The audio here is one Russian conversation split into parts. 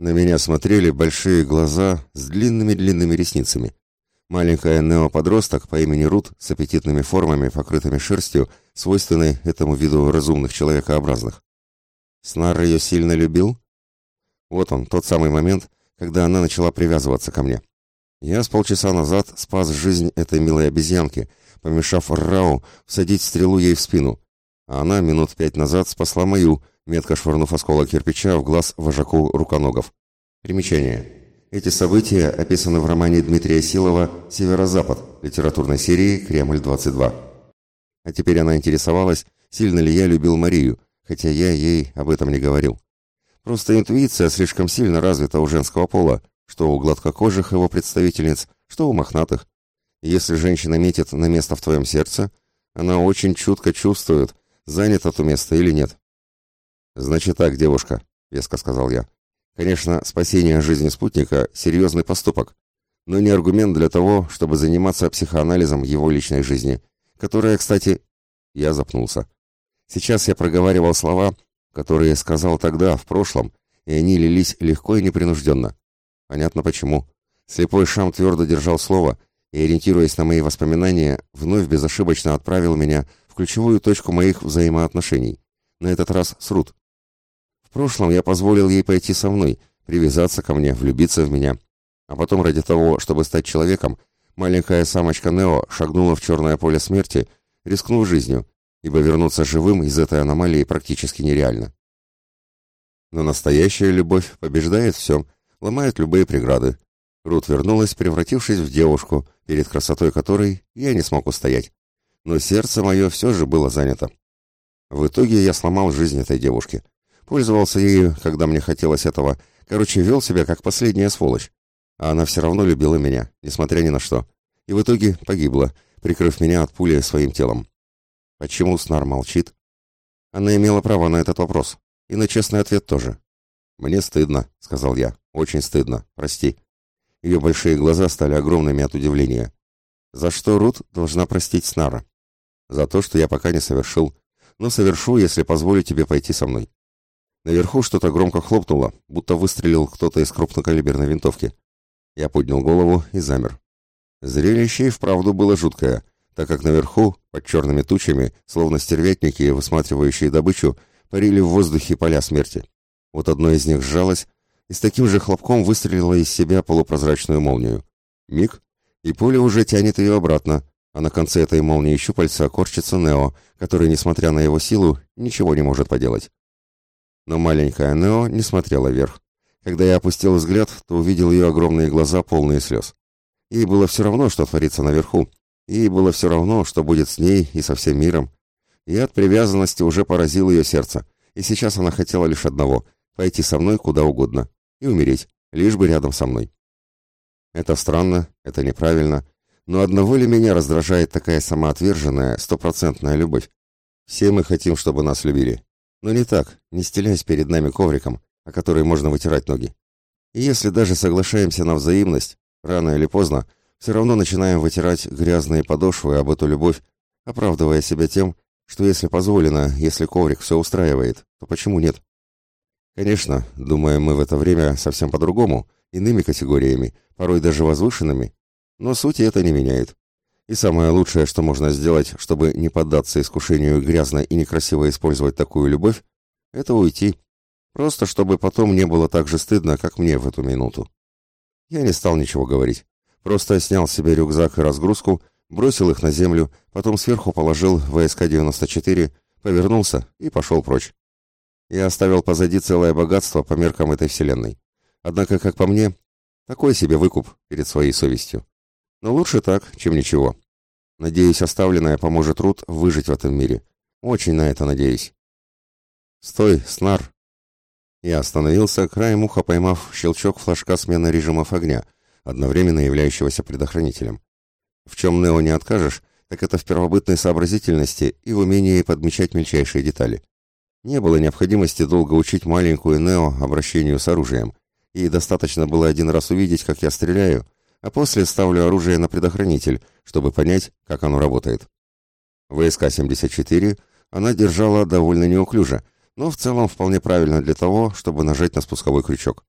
На меня смотрели большие глаза с длинными-длинными ресницами. Маленькая неоподросток по имени Рут с аппетитными формами, покрытыми шерстью, свойственной этому виду разумных человекообразных. Снар ее сильно любил? Вот он, тот самый момент, когда она начала привязываться ко мне. Я с полчаса назад спас жизнь этой милой обезьянки, помешав Рау всадить стрелу ей в спину, а она минут пять назад спасла мою, метко швырнув осколок кирпича в глаз вожаку руконогов. Примечание. Эти события описаны в романе Дмитрия Силова «Северо-Запад» литературной серии «Кремль-22». А теперь она интересовалась, сильно ли я любил Марию, хотя я ей об этом не говорил. Просто интуиция слишком сильно развита у женского пола, что у гладкокожих его представительниц, что у мохнатых. если женщина метит на место в твоем сердце, она очень чутко чувствует, занято то место или нет. «Значит так, девушка», — веско сказал я. Конечно, спасение жизни спутника – серьезный поступок, но не аргумент для того, чтобы заниматься психоанализом его личной жизни, которая, кстати, я запнулся. Сейчас я проговаривал слова, которые сказал тогда, в прошлом, и они лились легко и непринужденно. Понятно почему. Слепой Шам твердо держал слово и, ориентируясь на мои воспоминания, вновь безошибочно отправил меня в ключевую точку моих взаимоотношений, на этот раз с Рут. В прошлом я позволил ей пойти со мной, привязаться ко мне, влюбиться в меня. А потом ради того, чтобы стать человеком, маленькая самочка Нео шагнула в черное поле смерти, рискнув жизнью, ибо вернуться живым из этой аномалии практически нереально. Но настоящая любовь побеждает все, ломает любые преграды. Рут вернулась, превратившись в девушку, перед красотой которой я не смог устоять. Но сердце мое все же было занято. В итоге я сломал жизнь этой девушки. Пользовался ею, когда мне хотелось этого. Короче, вел себя как последняя сволочь. А она все равно любила меня, несмотря ни на что. И в итоге погибла, прикрыв меня от пули своим телом. Почему Снар молчит? Она имела право на этот вопрос. И на честный ответ тоже. «Мне стыдно», — сказал я. «Очень стыдно. Прости». Ее большие глаза стали огромными от удивления. «За что Рут должна простить Снара?» «За то, что я пока не совершил. Но совершу, если позволю тебе пойти со мной». Наверху что-то громко хлопнуло, будто выстрелил кто-то из крупнокалиберной винтовки. Я поднял голову и замер. Зрелище и вправду было жуткое, так как наверху, под черными тучами, словно стервятники, высматривающие добычу, парили в воздухе поля смерти. Вот одно из них сжалось и с таким же хлопком выстрелило из себя полупрозрачную молнию. Миг, и поле уже тянет ее обратно, а на конце этой молнии щупальца корчится Нео, который, несмотря на его силу, ничего не может поделать. Но маленькая Нео не смотрела вверх. Когда я опустил взгляд, то увидел ее огромные глаза, полные слез. Ей было все равно, что творится наверху. Ей было все равно, что будет с ней и со всем миром. И от привязанности уже поразил ее сердце. И сейчас она хотела лишь одного — пойти со мной куда угодно. И умереть, лишь бы рядом со мной. Это странно, это неправильно. Но одного ли меня раздражает такая самоотверженная, стопроцентная любовь? Все мы хотим, чтобы нас любили. Но не так, не стелясь перед нами ковриком, о который можно вытирать ноги. И если даже соглашаемся на взаимность, рано или поздно, все равно начинаем вытирать грязные подошвы об эту любовь, оправдывая себя тем, что если позволено, если коврик все устраивает, то почему нет? Конечно, думаем мы в это время совсем по-другому, иными категориями, порой даже возвышенными, но сути это не меняет. И самое лучшее, что можно сделать, чтобы не поддаться искушению грязно и некрасиво использовать такую любовь, это уйти. Просто чтобы потом не было так же стыдно, как мне в эту минуту. Я не стал ничего говорить. Просто снял себе рюкзак и разгрузку, бросил их на землю, потом сверху положил ВСК-94, повернулся и пошел прочь. Я оставил позади целое богатство по меркам этой вселенной. Однако, как по мне, такой себе выкуп перед своей совестью. Но лучше так, чем ничего. Надеюсь, оставленное поможет Рут выжить в этом мире. Очень на это надеюсь. «Стой, снар!» Я остановился, краем уха поймав щелчок флажка смены режимов огня, одновременно являющегося предохранителем. В чем Нео не откажешь, так это в первобытной сообразительности и в умении подмечать мельчайшие детали. Не было необходимости долго учить маленькую Нео обращению с оружием, и достаточно было один раз увидеть, как я стреляю, а после ставлю оружие на предохранитель, чтобы понять, как оно работает. ВСК-74 она держала довольно неуклюже, но в целом вполне правильно для того, чтобы нажать на спусковой крючок.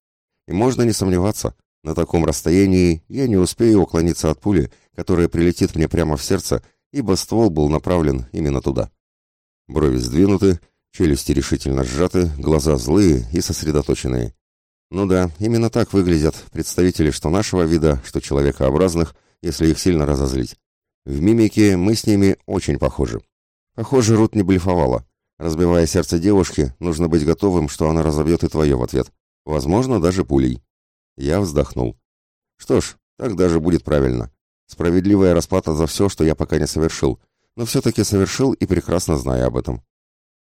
И можно не сомневаться, на таком расстоянии я не успею уклониться от пули, которая прилетит мне прямо в сердце, ибо ствол был направлен именно туда. Брови сдвинуты, челюсти решительно сжаты, глаза злые и сосредоточенные. Ну да, именно так выглядят представители что нашего вида, что человекообразных, если их сильно разозлить. В мимике мы с ними очень похожи. Похоже, Рут не блефовала. Разбивая сердце девушки, нужно быть готовым, что она разобьет и твое в ответ. Возможно, даже пулей. Я вздохнул. Что ж, так даже будет правильно. Справедливая расплата за все, что я пока не совершил, но все-таки совершил и прекрасно знаю об этом.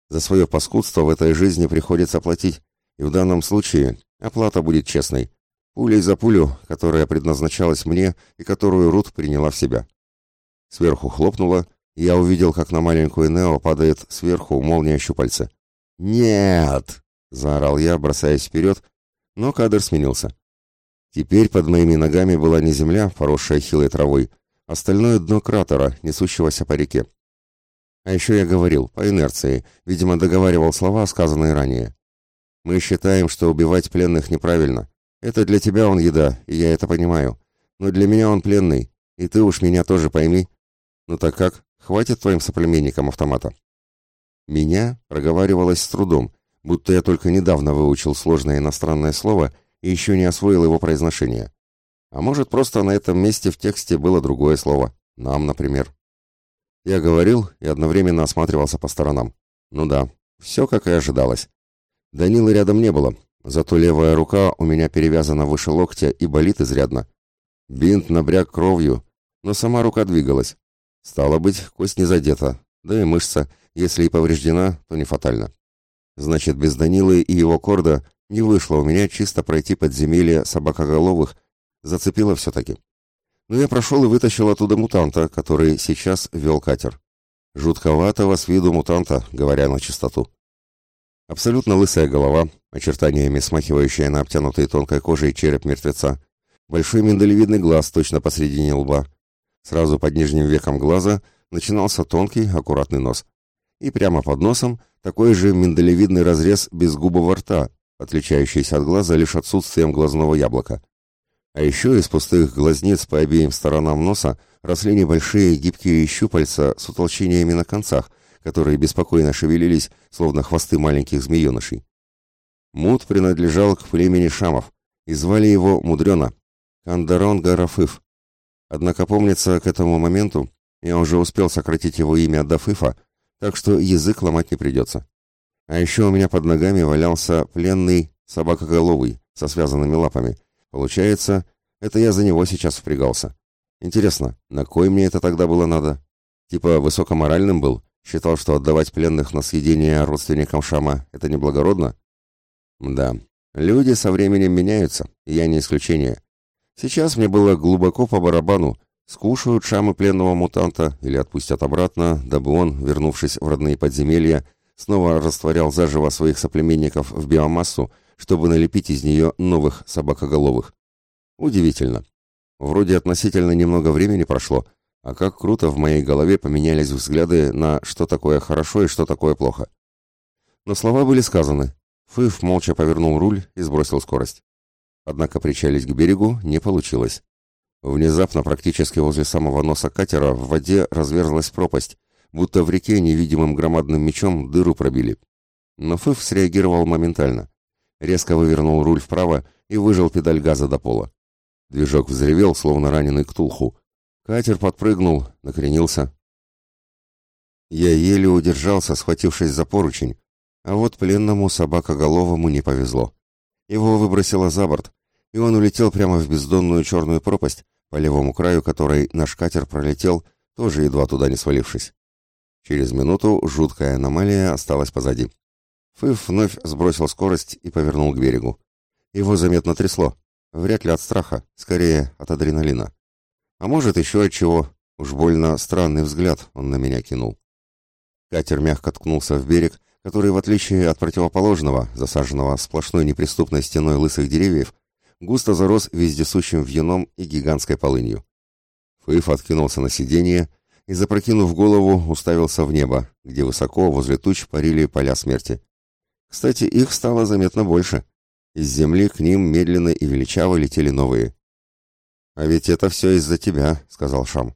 За свое паскудство в этой жизни приходится платить, и в данном случае Оплата будет честной. Пулей за пулю, которая предназначалась мне и которую Рут приняла в себя. Сверху хлопнуло, и я увидел, как на маленькую Нео падает сверху молния щупальца. «Нет!» — заорал я, бросаясь вперед, но кадр сменился. Теперь под моими ногами была не земля, поросшая хилой травой, а стальное дно кратера, несущегося по реке. А еще я говорил, по инерции, видимо, договаривал слова, сказанные ранее. Мы считаем, что убивать пленных неправильно. Это для тебя он еда, и я это понимаю. Но для меня он пленный, и ты уж меня тоже пойми. Ну так как, хватит твоим соплеменникам автомата?» «Меня» проговаривалось с трудом, будто я только недавно выучил сложное иностранное слово и еще не освоил его произношение. А может, просто на этом месте в тексте было другое слово. «Нам», например. Я говорил и одновременно осматривался по сторонам. Ну да, все как и ожидалось. Данилы рядом не было, зато левая рука у меня перевязана выше локтя и болит изрядно. Бинт набряк кровью, но сама рука двигалась. Стало быть, кость не задета, да и мышца, если и повреждена, то не фатально. Значит, без Данилы и его корда не вышло у меня чисто пройти подземелье собакоголовых, зацепило все-таки. Но я прошел и вытащил оттуда мутанта, который сейчас вел катер. Жутковатого с виду мутанта, говоря на чистоту. Абсолютно лысая голова, очертаниями смахивающая на обтянутый тонкой кожей череп мертвеца, большой миндалевидный глаз точно посредине лба. Сразу под нижним веком глаза начинался тонкий, аккуратный нос. И прямо под носом такой же миндалевидный разрез безгубого рта, отличающийся от глаза лишь отсутствием глазного яблока. А еще из пустых глазниц по обеим сторонам носа росли небольшие гибкие щупальца с утолщениями на концах, которые беспокойно шевелились, словно хвосты маленьких змеенышей. Мут принадлежал к племени Шамов, и звали его Мудрено, Кандарон Гарафыф. Однако, помнится, к этому моменту я уже успел сократить его имя до Фыфа, так что язык ломать не придется. А еще у меня под ногами валялся пленный собакоголовый со связанными лапами. Получается, это я за него сейчас впрягался. Интересно, на кой мне это тогда было надо? Типа высокоморальным был? Считал, что отдавать пленных на съедение родственникам Шама – это неблагородно? Да, люди со временем меняются, и я не исключение. Сейчас мне было глубоко по барабану, скушают Шамы пленного мутанта или отпустят обратно, дабы он, вернувшись в родные подземелья, снова растворял заживо своих соплеменников в биомассу, чтобы налепить из нее новых собакоголовых. Удивительно. Вроде относительно немного времени прошло, а как круто в моей голове поменялись взгляды на что такое хорошо и что такое плохо. Но слова были сказаны. Фыф молча повернул руль и сбросил скорость. Однако причалить к берегу не получилось. Внезапно, практически возле самого носа катера, в воде разверзлась пропасть, будто в реке невидимым громадным мечом дыру пробили. Но Фыф среагировал моментально. Резко вывернул руль вправо и выжал педаль газа до пола. Движок взревел, словно раненый ктулху, Катер подпрыгнул, накренился. Я еле удержался, схватившись за поручень, а вот пленному собакоголовому не повезло. Его выбросило за борт, и он улетел прямо в бездонную черную пропасть, по левому краю которой наш катер пролетел, тоже едва туда не свалившись. Через минуту жуткая аномалия осталась позади. Фыф вновь сбросил скорость и повернул к берегу. Его заметно трясло. Вряд ли от страха, скорее от адреналина. А может, еще от чего. Уж больно странный взгляд он на меня кинул. Катер мягко ткнулся в берег, который, в отличие от противоположного, засаженного сплошной неприступной стеной лысых деревьев, густо зарос вездесущим вьюном и гигантской полынью. Фыф откинулся на сиденье и, запрокинув голову, уставился в небо, где высоко возле туч парили поля смерти. Кстати, их стало заметно больше. Из земли к ним медленно и величаво летели новые. «А ведь это все из-за тебя», — сказал Шам.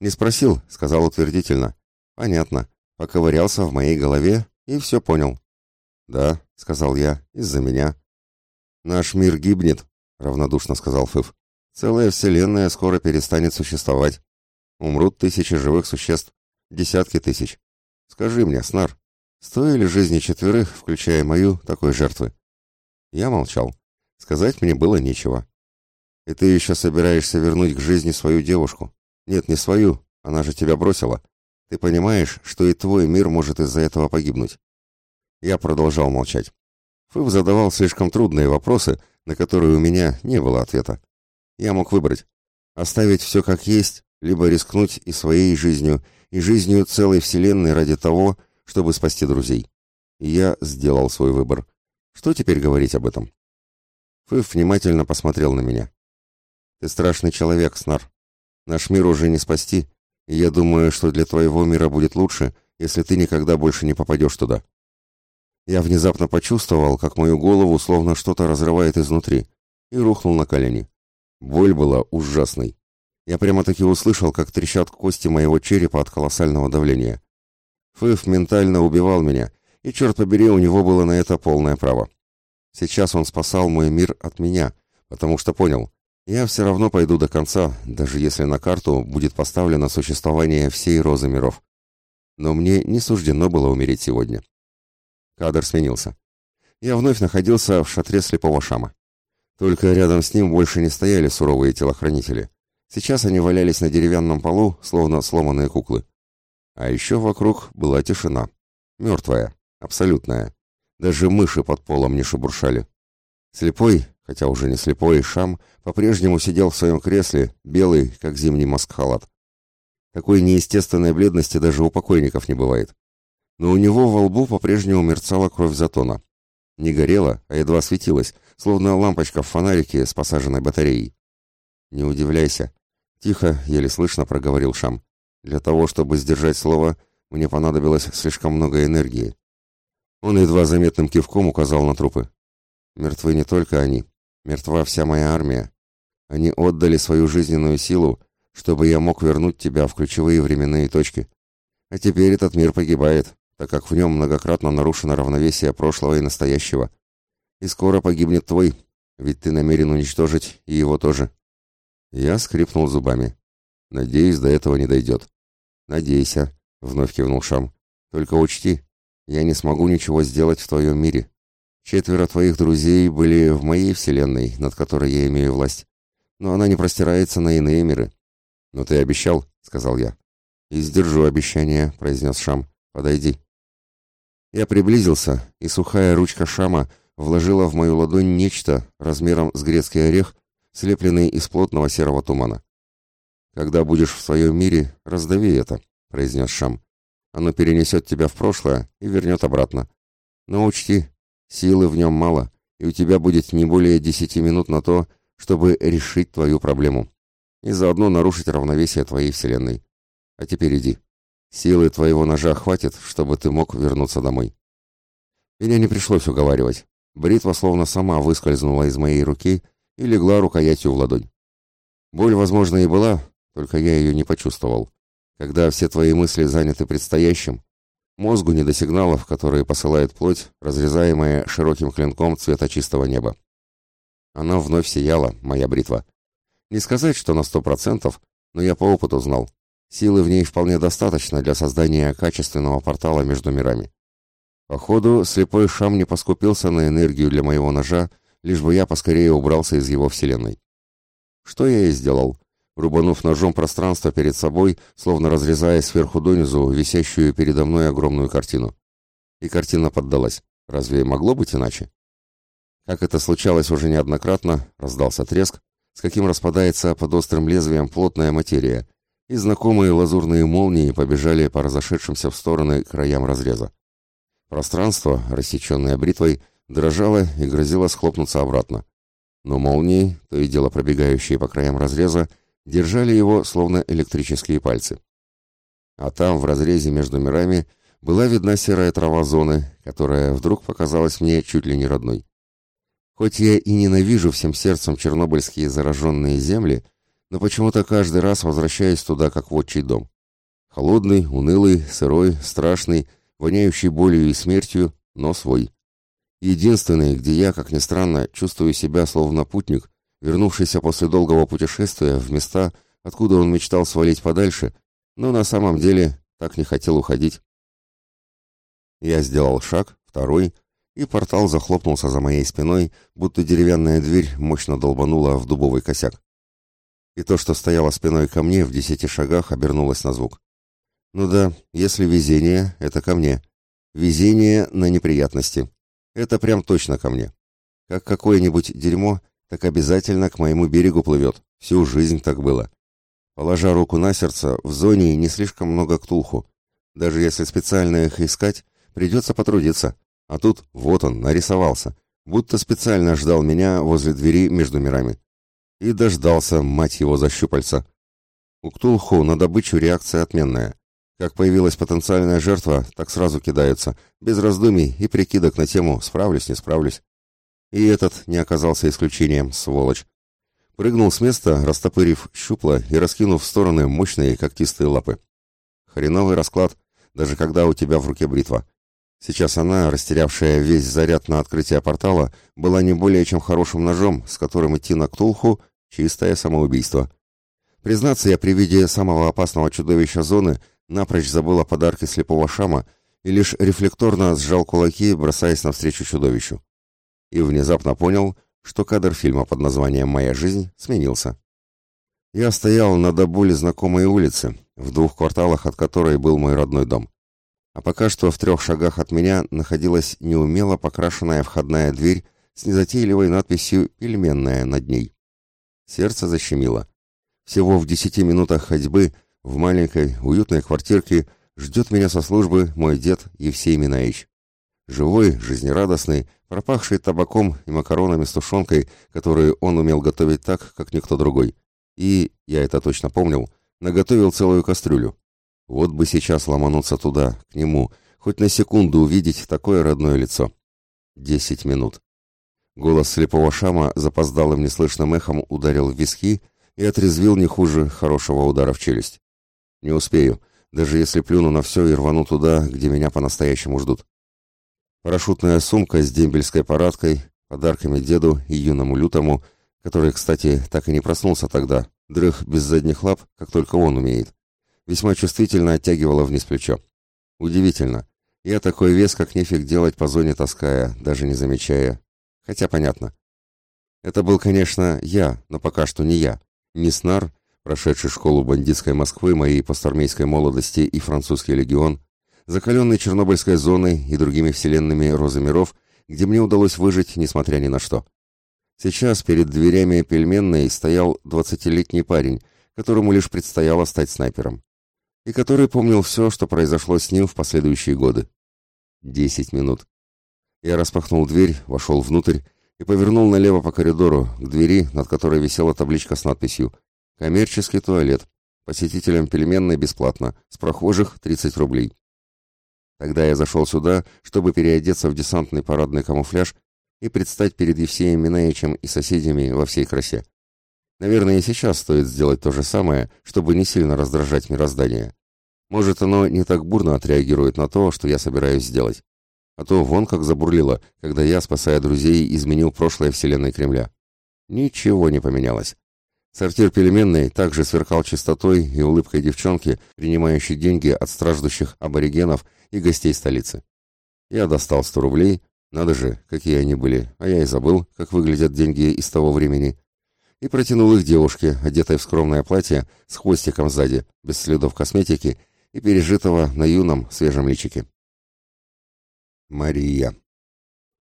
«Не спросил», — сказал утвердительно. «Понятно. Поковырялся в моей голове и все понял». «Да», — сказал я, — «из-за меня». «Наш мир гибнет», — равнодушно сказал Фыф. «Целая вселенная скоро перестанет существовать. Умрут тысячи живых существ, десятки тысяч. Скажи мне, Снар, стоили жизни четверых, включая мою, такой жертвы?» Я молчал. Сказать мне было нечего. «И ты еще собираешься вернуть к жизни свою девушку? Нет, не свою, она же тебя бросила. Ты понимаешь, что и твой мир может из-за этого погибнуть?» Я продолжал молчать. Фыв задавал слишком трудные вопросы, на которые у меня не было ответа. Я мог выбрать. Оставить все как есть, либо рискнуть и своей жизнью, и жизнью целой вселенной ради того, чтобы спасти друзей. И я сделал свой выбор. Что теперь говорить об этом? Фыв внимательно посмотрел на меня. «Ты страшный человек, Снар. Наш мир уже не спасти, и я думаю, что для твоего мира будет лучше, если ты никогда больше не попадешь туда. Я внезапно почувствовал, как мою голову словно что-то разрывает изнутри, и рухнул на колени. Боль была ужасной. Я прямо-таки услышал, как трещат кости моего черепа от колоссального давления. Фыф ментально убивал меня, и, черт побери, у него было на это полное право. Сейчас он спасал мой мир от меня, потому что понял, я все равно пойду до конца, даже если на карту будет поставлено существование всей розы миров. Но мне не суждено было умереть сегодня. Кадр сменился. Я вновь находился в шатре слепого шама. Только рядом с ним больше не стояли суровые телохранители. Сейчас они валялись на деревянном полу, словно сломанные куклы. А еще вокруг была тишина. Мертвая, абсолютная. Даже мыши под полом не шебуршали. Слепой, хотя уже не слепой, Шам по-прежнему сидел в своем кресле, белый, как зимний маск-халат. Такой неестественной бледности даже у покойников не бывает. Но у него во лбу по-прежнему мерцала кровь затона. Не горела, а едва светилась, словно лампочка в фонарике с посаженной батареей. «Не удивляйся», — тихо, еле слышно проговорил Шам. «Для того, чтобы сдержать слово, мне понадобилось слишком много энергии». Он едва заметным кивком указал на трупы. «Мертвы не только они, Мертва вся моя армия. Они отдали свою жизненную силу, чтобы я мог вернуть тебя в ключевые временные точки. А теперь этот мир погибает, так как в нем многократно нарушено равновесие прошлого и настоящего. И скоро погибнет твой, ведь ты намерен уничтожить и его тоже. Я скрипнул зубами. Надеюсь, до этого не дойдет. Надейся, вновь кивнул Шам. Только учти, я не смогу ничего сделать в твоем мире. Четверо твоих друзей были в моей вселенной, над которой я имею власть. Но она не простирается на иные миры. Но ты обещал, сказал я. И сдержу обещание, произнес Шам. Подойди. Я приблизился, и сухая ручка Шама вложила в мою ладонь нечто размером с грецкий орех, слепленный из плотного серого тумана. «Когда будешь в своем мире, раздави это», — произнес Шам. «Оно перенесет тебя в прошлое и вернет обратно. Но учти, Силы в нем мало, и у тебя будет не более десяти минут на то, чтобы решить твою проблему. И заодно нарушить равновесие твоей вселенной. А теперь иди. Силы твоего ножа хватит, чтобы ты мог вернуться домой. Меня не пришлось уговаривать. Бритва словно сама выскользнула из моей руки и легла рукоятью в ладонь. Боль, возможно, и была, только я ее не почувствовал. Когда все твои мысли заняты предстоящим, Мозгу не до сигналов, которые посылает плоть, разрезаемая широким клинком цвета чистого неба. Она вновь сияла, моя бритва. Не сказать, что на сто процентов, но я по опыту знал. Силы в ней вполне достаточно для создания качественного портала между мирами. Походу, слепой Шам не поскупился на энергию для моего ножа, лишь бы я поскорее убрался из его вселенной. Что я и сделал рубанув ножом пространство перед собой, словно разрезая сверху донизу висящую передо мной огромную картину. И картина поддалась. Разве могло быть иначе? Как это случалось уже неоднократно, раздался треск, с каким распадается под острым лезвием плотная материя, и знакомые лазурные молнии побежали по разошедшимся в стороны краям разреза. Пространство, рассеченное бритвой, дрожало и грозило схлопнуться обратно. Но молнии, то и дело пробегающие по краям разреза, держали его словно электрические пальцы. А там, в разрезе между мирами, была видна серая трава зоны, которая вдруг показалась мне чуть ли не родной. Хоть я и ненавижу всем сердцем чернобыльские зараженные земли, но почему-то каждый раз возвращаюсь туда, как в отчий дом. Холодный, унылый, сырой, страшный, воняющий болью и смертью, но свой. Единственный, где я, как ни странно, чувствую себя словно путник, вернувшийся после долгого путешествия в места, откуда он мечтал свалить подальше, но на самом деле так не хотел уходить. Я сделал шаг, второй, и портал захлопнулся за моей спиной, будто деревянная дверь мощно долбанула в дубовый косяк. И то, что стояло спиной ко мне в десяти шагах, обернулось на звук. Ну да, если везение, это ко мне. Везение на неприятности. Это прям точно ко мне. Как какое-нибудь дерьмо, так обязательно к моему берегу плывет. Всю жизнь так было. Положа руку на сердце, в зоне не слишком много ктулху. Даже если специально их искать, придется потрудиться. А тут вот он, нарисовался. Будто специально ждал меня возле двери между мирами. И дождался, мать его, защупальца. У ктулху на добычу реакция отменная. Как появилась потенциальная жертва, так сразу кидаются, без раздумий и прикидок на тему «справлюсь, не справлюсь». И этот не оказался исключением, сволочь. Прыгнул с места, растопырив щупла и раскинув в стороны мощные когтистые лапы. Хреновый расклад, даже когда у тебя в руке бритва. Сейчас она, растерявшая весь заряд на открытие портала, была не более чем хорошим ножом, с которым идти на Ктулху — чистое самоубийство. Признаться, я при виде самого опасного чудовища зоны напрочь забыл о подарке слепого шама и лишь рефлекторно сжал кулаки, бросаясь навстречу чудовищу. И внезапно понял, что кадр фильма под названием «Моя жизнь» сменился. Я стоял на до боли знакомой улице, в двух кварталах от которой был мой родной дом. А пока что в трех шагах от меня находилась неумело покрашенная входная дверь с незатейливой надписью «Пельменная» над ней. Сердце защемило. Всего в десяти минутах ходьбы – в маленькой, уютной квартирке ждет меня со службы мой дед Евсей Минаич. Живой, жизнерадостный, пропахший табаком и макаронами с тушенкой, которые он умел готовить так, как никто другой. И, я это точно помнил, наготовил целую кастрюлю. Вот бы сейчас ломануться туда, к нему, хоть на секунду увидеть такое родное лицо. Десять минут. Голос слепого шама запоздалым неслышным эхом ударил в виски и отрезвил не хуже хорошего удара в челюсть. Не успею, даже если плюну на все и рвану туда, где меня по-настоящему ждут. Парашютная сумка с дембельской парадкой, подарками деду и юному лютому, который, кстати, так и не проснулся тогда, дрых без задних лап, как только он умеет, весьма чувствительно оттягивала вниз плечо. Удивительно. Я такой вес, как нефиг делать по зоне таская, даже не замечая. Хотя понятно. Это был, конечно, я, но пока что не я. Не снар, прошедший школу бандитской Москвы, моей постармейской молодости и французский легион, закаленный Чернобыльской зоной и другими вселенными розы миров, где мне удалось выжить, несмотря ни на что. Сейчас перед дверями пельменной стоял двадцатилетний парень, которому лишь предстояло стать снайпером. И который помнил все, что произошло с ним в последующие годы. Десять минут. Я распахнул дверь, вошел внутрь и повернул налево по коридору, к двери, над которой висела табличка с надписью Коммерческий туалет. Посетителям пельменной бесплатно. С прохожих 30 рублей. Тогда я зашел сюда, чтобы переодеться в десантный парадный камуфляж и предстать перед Евсеем Минаевичем и соседями во всей красе. Наверное, и сейчас стоит сделать то же самое, чтобы не сильно раздражать мироздание. Может, оно не так бурно отреагирует на то, что я собираюсь сделать. А то вон как забурлило, когда я, спасая друзей, изменил прошлое вселенной Кремля. Ничего не поменялось. Сортир пельменной также сверкал чистотой и улыбкой девчонки, принимающей деньги от страждущих аборигенов и гостей столицы. Я достал сто рублей, надо же, какие они были, а я и забыл, как выглядят деньги из того времени, и протянул их девушке, одетой в скромное платье, с хвостиком сзади, без следов косметики и пережитого на юном свежем личике. Мария.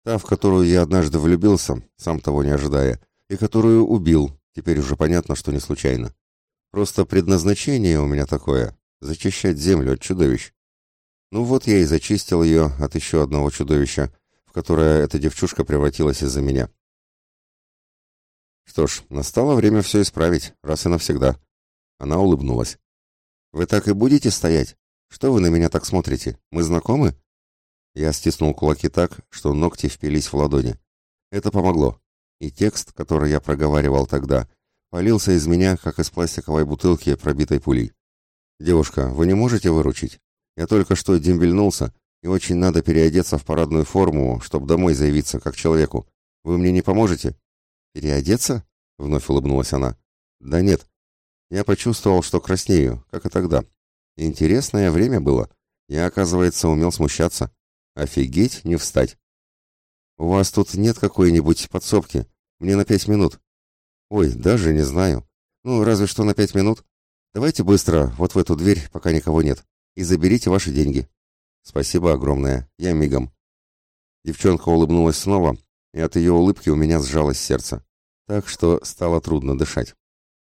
Та, в которую я однажды влюбился, сам того не ожидая, и которую убил, Теперь уже понятно, что не случайно. Просто предназначение у меня такое — зачищать землю от чудовищ. Ну вот я и зачистил ее от еще одного чудовища, в которое эта девчушка превратилась из-за меня. Что ж, настало время все исправить, раз и навсегда. Она улыбнулась. «Вы так и будете стоять? Что вы на меня так смотрите? Мы знакомы?» Я стиснул кулаки так, что ногти впились в ладони. Это помогло. И текст, который я проговаривал тогда, полился из меня, как из пластиковой бутылки, пробитой пулей. «Девушка, вы не можете выручить? Я только что дембельнулся, и очень надо переодеться в парадную форму, чтобы домой заявиться, как человеку. Вы мне не поможете?» «Переодеться?» — вновь улыбнулась она. «Да нет. Я почувствовал, что краснею, как и тогда. Интересное время было. Я, оказывается, умел смущаться. Офигеть, не встать. У вас тут нет какой-нибудь подсобки? Мне на пять минут. Ой, даже не знаю. Ну, разве что на пять минут. Давайте быстро, вот в эту дверь, пока никого нет, и заберите ваши деньги. Спасибо огромное, я мигом. Девчонка улыбнулась снова, и от ее улыбки у меня сжалось сердце, так что стало трудно дышать.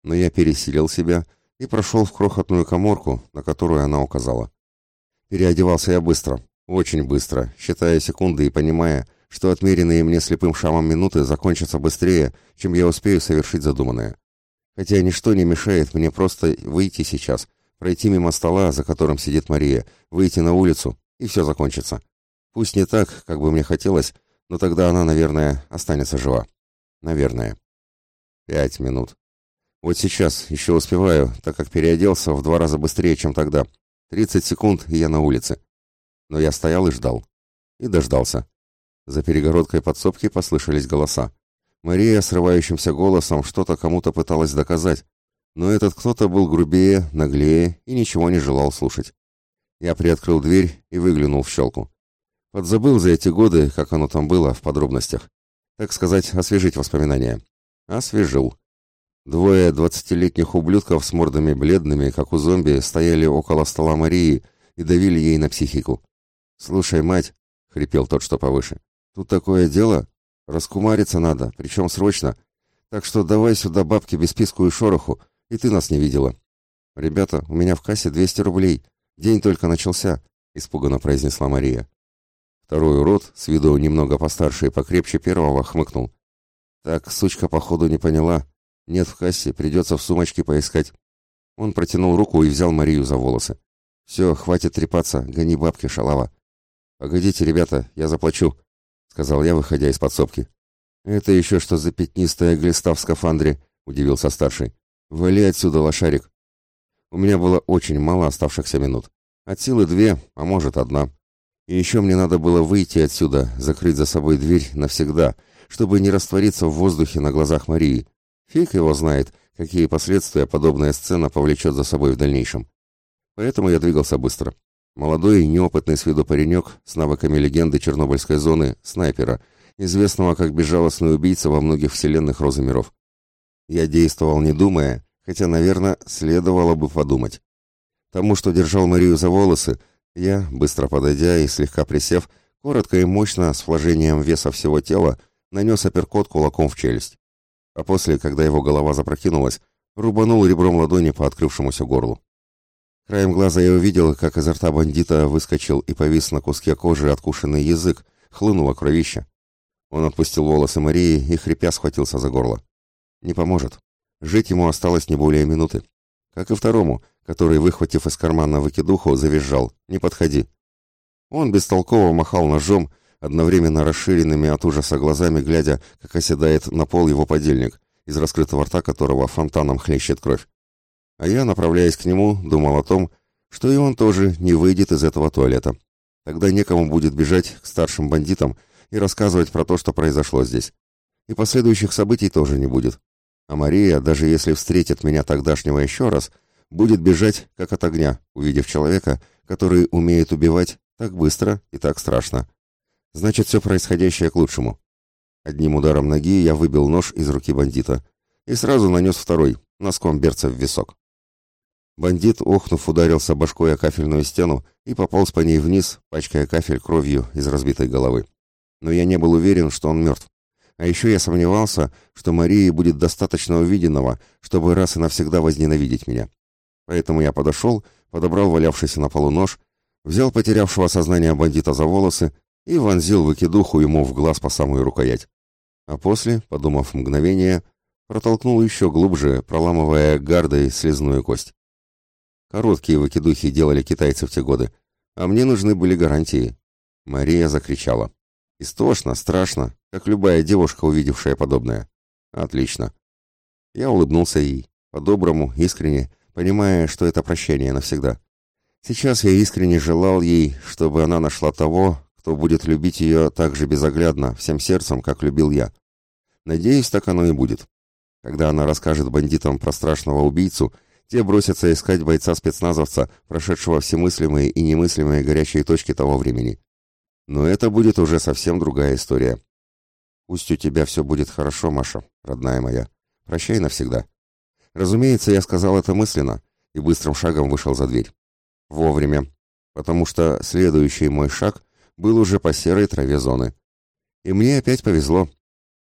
Но я пересилил себя и прошел в крохотную коморку, на которую она указала. Переодевался я быстро, очень быстро, считая секунды и понимая, что отмеренные мне слепым шамом минуты закончатся быстрее, чем я успею совершить задуманное. Хотя ничто не мешает мне просто выйти сейчас, пройти мимо стола, за которым сидит Мария, выйти на улицу, и все закончится. Пусть не так, как бы мне хотелось, но тогда она, наверное, останется жива. Наверное. Пять минут. Вот сейчас еще успеваю, так как переоделся в два раза быстрее, чем тогда. Тридцать секунд, и я на улице. Но я стоял и ждал. И дождался. За перегородкой подсобки послышались голоса. Мария срывающимся голосом что-то кому-то пыталась доказать, но этот кто-то был грубее, наглее и ничего не желал слушать. Я приоткрыл дверь и выглянул в щелку. Подзабыл за эти годы, как оно там было, в подробностях. Так сказать, освежить воспоминания. Освежил. Двое двадцатилетних ублюдков с мордами бледными, как у зомби, стояли около стола Марии и давили ей на психику. «Слушай, мать», — хрипел тот, что повыше, — «тут такое дело. Раскумариться надо, причем срочно. Так что давай сюда бабки без писку и шороху, и ты нас не видела». «Ребята, у меня в кассе 200 рублей. День только начался», — испуганно произнесла Мария. Второй урод, с виду немного постарше и покрепче первого, хмыкнул. «Так, сучка, походу, не поняла. Нет в кассе, придется в сумочке поискать». Он протянул руку и взял Марию за волосы. «Все, хватит трепаться, гони бабки, шалава». «Погодите, ребята, я заплачу», — сказал я, выходя из подсобки. «Это еще что за пятнистая глиста в скафандре?» — удивился старший. «Вали отсюда, лошарик». У меня было очень мало оставшихся минут. От силы две, а может одна. И еще мне надо было выйти отсюда, закрыть за собой дверь навсегда, чтобы не раствориться в воздухе на глазах Марии. Фиг его знает, какие последствия подобная сцена повлечет за собой в дальнейшем. Поэтому я двигался быстро. Молодой, неопытный с виду паренек с навыками легенды Чернобыльской зоны, снайпера, известного как безжалостный убийца во многих вселенных Розы миров. Я действовал не думая, хотя, наверное, следовало бы подумать. Тому, что держал Марию за волосы, я, быстро подойдя и слегка присев, коротко и мощно, с вложением веса всего тела, нанес апперкот кулаком в челюсть. А после, когда его голова запрокинулась, рубанул ребром ладони по открывшемуся горлу. Краем глаза я увидел, как изо рта бандита выскочил и повис на куске кожи откушенный язык, хлынуло кровище. Он отпустил волосы Марии и, хрипя, схватился за горло. Не поможет. Жить ему осталось не более минуты. Как и второму, который, выхватив из кармана выкидуху, завизжал «Не подходи!». Он бестолково махал ножом, одновременно расширенными от ужаса глазами, глядя, как оседает на пол его подельник, из раскрытого рта которого фонтаном хлещет кровь. А я, направляясь к нему, думал о том, что и он тоже не выйдет из этого туалета. Тогда некому будет бежать к старшим бандитам и рассказывать про то, что произошло здесь. И последующих событий тоже не будет. А Мария, даже если встретит меня тогдашнего еще раз, будет бежать, как от огня, увидев человека, который умеет убивать так быстро и так страшно. Значит, все происходящее к лучшему. Одним ударом ноги я выбил нож из руки бандита и сразу нанес второй, носком берца в висок. Бандит, охнув, ударился башкой о кафельную стену и пополз по ней вниз, пачкая кафель кровью из разбитой головы. Но я не был уверен, что он мертв. А еще я сомневался, что Марии будет достаточно увиденного, чтобы раз и навсегда возненавидеть меня. Поэтому я подошел, подобрал валявшийся на полу нож, взял потерявшего сознание бандита за волосы и вонзил выкидуху ему в глаз по самую рукоять. А после, подумав мгновение, протолкнул еще глубже, проламывая гардой слезную кость. Короткие выкидухи делали китайцы в те годы, а мне нужны были гарантии. Мария закричала. Истошно, страшно, как любая девушка, увидевшая подобное. Отлично. Я улыбнулся ей, по-доброму, искренне, понимая, что это прощение навсегда. Сейчас я искренне желал ей, чтобы она нашла того, кто будет любить ее так же безоглядно, всем сердцем, как любил я. Надеюсь, так оно и будет. Когда она расскажет бандитам про страшного убийцу, те бросятся искать бойца-спецназовца, прошедшего все мыслимые и немыслимые горячие точки того времени. Но это будет уже совсем другая история. Пусть у тебя все будет хорошо, Маша, родная моя. Прощай навсегда. Разумеется, я сказал это мысленно и быстрым шагом вышел за дверь. Вовремя, потому что следующий мой шаг был уже по серой траве зоны. И мне опять повезло.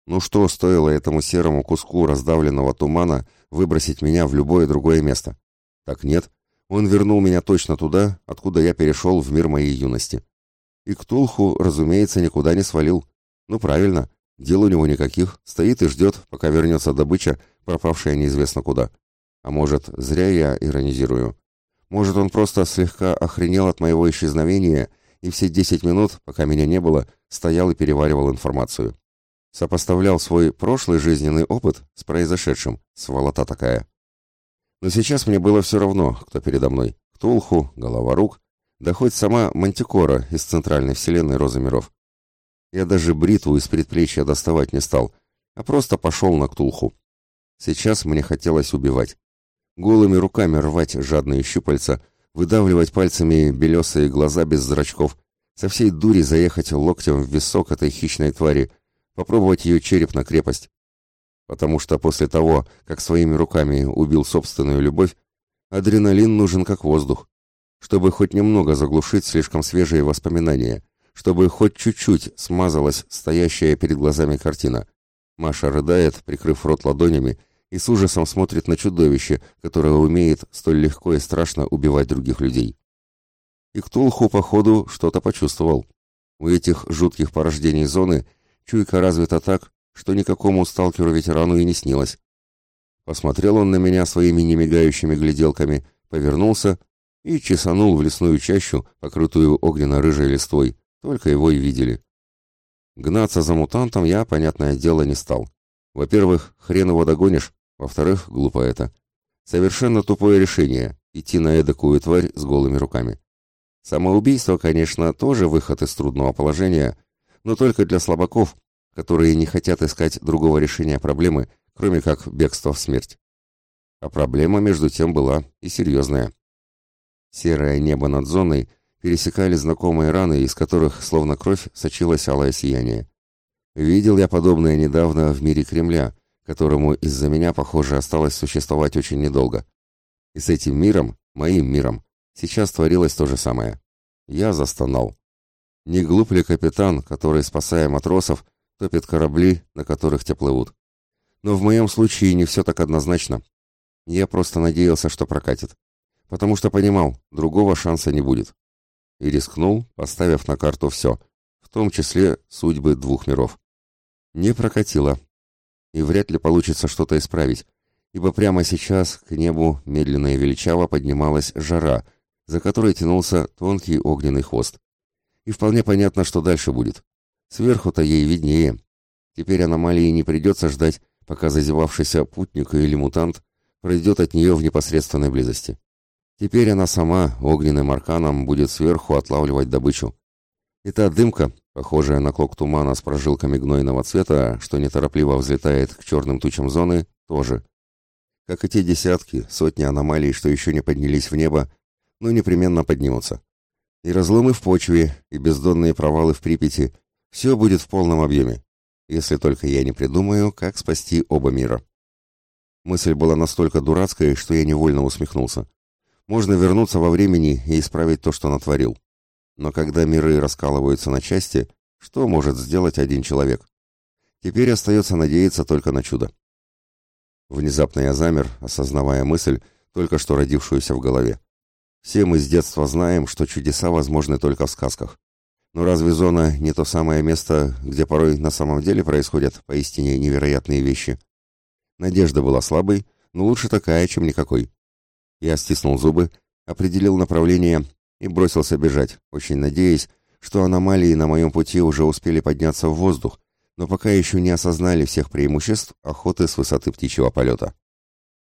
Ну что стоило этому серому куску раздавленного тумана выбросить меня в любое другое место? Так нет, он вернул меня точно туда, откуда я перешел в мир моей юности. И Ктулху, разумеется, никуда не свалил. Ну, правильно, дел у него никаких, стоит и ждет, пока вернется добыча, пропавшая неизвестно куда. А может, зря я иронизирую. Может, он просто слегка охренел от моего исчезновения и все десять минут, пока меня не было, стоял и переваривал информацию. Сопоставлял свой прошлый жизненный опыт с произошедшим, сволота такая. Но сейчас мне было все равно, кто передо мной. Ктулху, Головорук да хоть сама Мантикора из центральной вселенной Розы Миров. Я даже бритву из предплечья доставать не стал, а просто пошел на Ктулху. Сейчас мне хотелось убивать. Голыми руками рвать жадные щупальца, выдавливать пальцами белесые глаза без зрачков, со всей дури заехать локтем в висок этой хищной твари, попробовать ее череп на крепость. Потому что после того, как своими руками убил собственную любовь, адреналин нужен как воздух чтобы хоть немного заглушить слишком свежие воспоминания, чтобы хоть чуть-чуть смазалась стоящая перед глазами картина. Маша рыдает, прикрыв рот ладонями, и с ужасом смотрит на чудовище, которое умеет столь легко и страшно убивать других людей. И Ктулху, походу, что-то почувствовал. У этих жутких порождений зоны чуйка развита так, что никакому сталкеру-ветерану и не снилось. Посмотрел он на меня своими немигающими гляделками, повернулся и чесанул в лесную чащу, покрытую огненно-рыжей листвой, только его и видели. Гнаться за мутантом я, понятное дело, не стал. Во-первых, хрен его догонишь, во-вторых, глупо это. Совершенно тупое решение — идти на эдакую тварь с голыми руками. Самоубийство, конечно, тоже выход из трудного положения, но только для слабаков, которые не хотят искать другого решения проблемы, кроме как бегства в смерть. А проблема, между тем, была и серьезная. Серое небо над зоной пересекали знакомые раны, из которых, словно кровь, сочилось алое сияние. Видел я подобное недавно в мире Кремля, которому из-за меня, похоже, осталось существовать очень недолго. И с этим миром, моим миром, сейчас творилось то же самое. Я застонал. Не глуп ли капитан, который, спасая матросов, топит корабли, на которых те плывут? Но в моем случае не все так однозначно. Я просто надеялся, что прокатит потому что понимал, другого шанса не будет. И рискнул, поставив на карту все, в том числе судьбы двух миров. Не прокатило. И вряд ли получится что-то исправить, ибо прямо сейчас к небу медленно и величаво поднималась жара, за которой тянулся тонкий огненный хвост. И вполне понятно, что дальше будет. Сверху-то ей виднее. Теперь аномалии не придется ждать, пока зазевавшийся путник или мутант пройдет от нее в непосредственной близости. Теперь она сама огненным арканом будет сверху отлавливать добычу. И та дымка, похожая на клок тумана с прожилками гнойного цвета, что неторопливо взлетает к черным тучам зоны, тоже. Как и те десятки, сотни аномалий, что еще не поднялись в небо, но непременно поднимутся. И разломы в почве, и бездонные провалы в Припяти — все будет в полном объеме, если только я не придумаю, как спасти оба мира. Мысль была настолько дурацкой, что я невольно усмехнулся можно вернуться во времени и исправить то, что натворил. Но когда миры раскалываются на части, что может сделать один человек? Теперь остается надеяться только на чудо. Внезапно я замер, осознавая мысль, только что родившуюся в голове. Все мы с детства знаем, что чудеса возможны только в сказках. Но разве зона не то самое место, где порой на самом деле происходят поистине невероятные вещи? Надежда была слабой, но лучше такая, чем никакой. Я стиснул зубы, определил направление и бросился бежать, очень надеясь, что аномалии на моем пути уже успели подняться в воздух, но пока еще не осознали всех преимуществ охоты с высоты птичьего полета.